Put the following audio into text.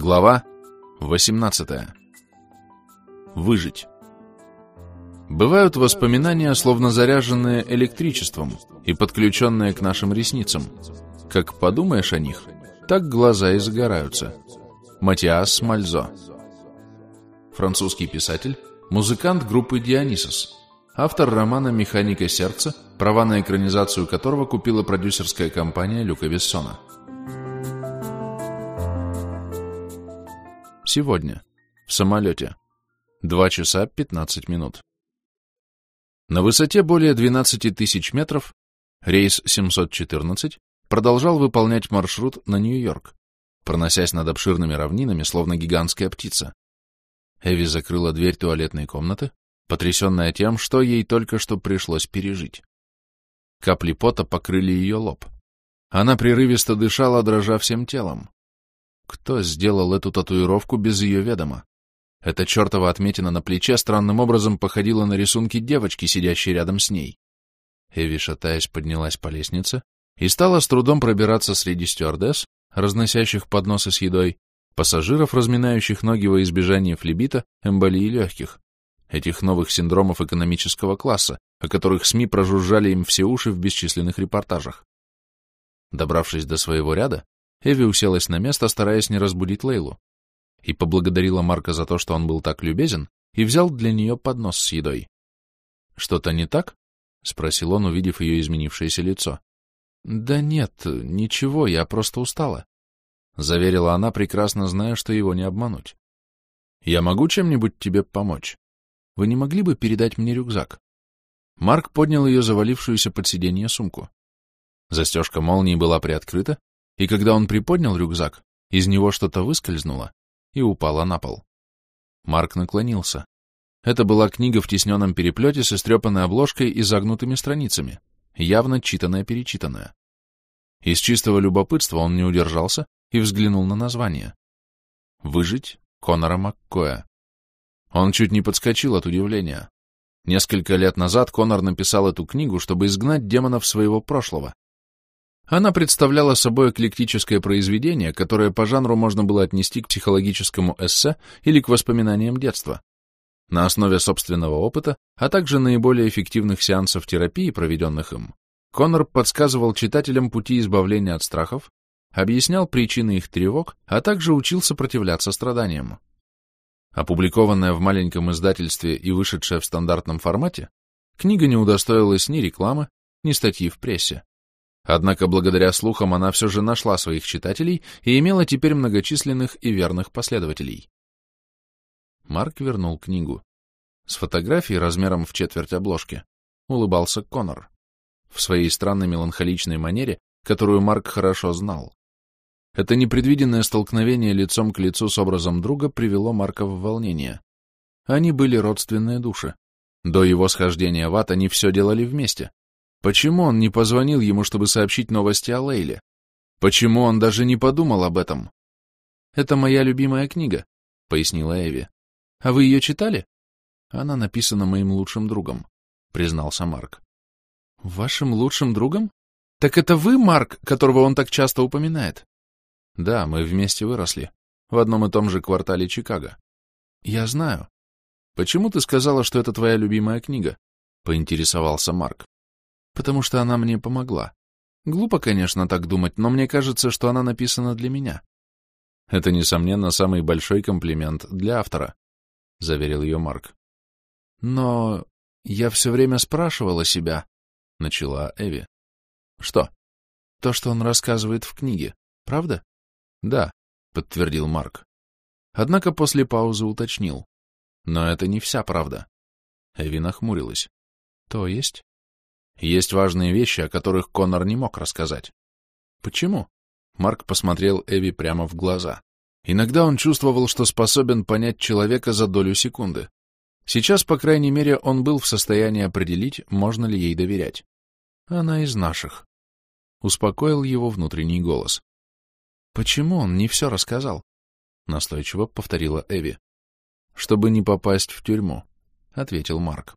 Глава 18. Выжить. Бывают воспоминания, словно заряженные электричеством и подключенные к нашим ресницам. Как подумаешь о них, так глаза и загораются. Матиас Мальзо. Французский писатель, музыкант группы Дионисос, автор романа «Механика сердца», права на экранизацию которого купила продюсерская компания Люка Вессона. Сегодня. В самолете. 2 часа 15 минут. На высоте более 12 тысяч метров рейс 714 продолжал выполнять маршрут на Нью-Йорк, проносясь над обширными равнинами, словно гигантская птица. Эви закрыла дверь туалетной комнаты, потрясенная тем, что ей только что пришлось пережить. Капли пота покрыли ее лоб. Она прерывисто дышала, дрожа всем телом. Кто сделал эту татуировку без ее ведома? Эта чертова отметина на плече странным образом походила на рисунки девочки, сидящей рядом с ней. Эви, шатаясь, поднялась по лестнице и стала с трудом пробираться среди стюардесс, разносящих подносы с едой, пассажиров, разминающих ноги во избежание флебита, эмболии легких, этих новых синдромов экономического класса, о которых СМИ прожужжали им все уши в бесчисленных репортажах. Добравшись до своего ряда, Эви уселась на место, стараясь не разбудить Лейлу, и поблагодарила Марка за то, что он был так любезен, и взял для нее поднос с едой. «Что-то не так?» — спросил он, увидев ее изменившееся лицо. «Да нет, ничего, я просто устала», — заверила она, прекрасно зная, что его не обмануть. «Я могу чем-нибудь тебе помочь? Вы не могли бы передать мне рюкзак?» Марк поднял ее завалившуюся под сиденье сумку. Застежка молнии была приоткрыта, и когда он приподнял рюкзак, из него что-то выскользнуло и упало на пол. Марк наклонился. Это была книга в тисненном переплете с истрепанной обложкой и загнутыми страницами, явно читанная-перечитанная. Из чистого любопытства он не удержался и взглянул на название. «Выжить Конора Маккоя». Он чуть не подскочил от удивления. Несколько лет назад Конор написал эту книгу, чтобы изгнать демонов своего прошлого, она представляла собой эклектическое произведение, которое по жанру можно было отнести к психологическому эссе или к воспоминаниям детства. На основе собственного опыта, а также наиболее эффективных сеансов терапии, проведенных им, Коннор подсказывал читателям пути избавления от страхов, объяснял причины их тревог, а также учил сопротивляться страданиям. Опубликованная в маленьком издательстве и вышедшая в стандартном формате, книга не удостоилась ни рекламы, ни статьи в прессе. Однако благодаря слухам она все же нашла своих читателей и имела теперь многочисленных и верных последователей. Марк вернул книгу. С фотографией размером в четверть обложки улыбался Конор в своей странной меланхоличной манере, которую Марк хорошо знал. Это непредвиденное столкновение лицом к лицу с образом друга привело Марка в волнение. Они были родственные души. До его схождения в ад они все делали вместе. Почему он не позвонил ему, чтобы сообщить новости о Лейле? Почему он даже не подумал об этом? «Это моя любимая книга», — пояснила Эви. «А вы ее читали?» «Она написана моим лучшим другом», — признался Марк. «Вашим лучшим другом? Так это вы, Марк, которого он так часто упоминает?» «Да, мы вместе выросли, в одном и том же квартале Чикаго». «Я знаю. Почему ты сказала, что это твоя любимая книга?» — поинтересовался Марк потому что она мне помогла. Глупо, конечно, так думать, но мне кажется, что она написана для меня. Это, несомненно, самый большой комплимент для автора, — заверил ее Марк. Но я все время спрашивала себя, — начала Эви. Что? То, что он рассказывает в книге, правда? Да, — подтвердил Марк. Однако после паузы уточнил. Но это не вся правда. Эви нахмурилась. То есть? Есть важные вещи, о которых Конор не мог рассказать. Почему? Марк посмотрел Эви прямо в глаза. Иногда он чувствовал, что способен понять человека за долю секунды. Сейчас, по крайней мере, он был в состоянии определить, можно ли ей доверять. Она из наших. Успокоил его внутренний голос. Почему он не все рассказал? Настойчиво повторила Эви. Чтобы не попасть в тюрьму, ответил Марк.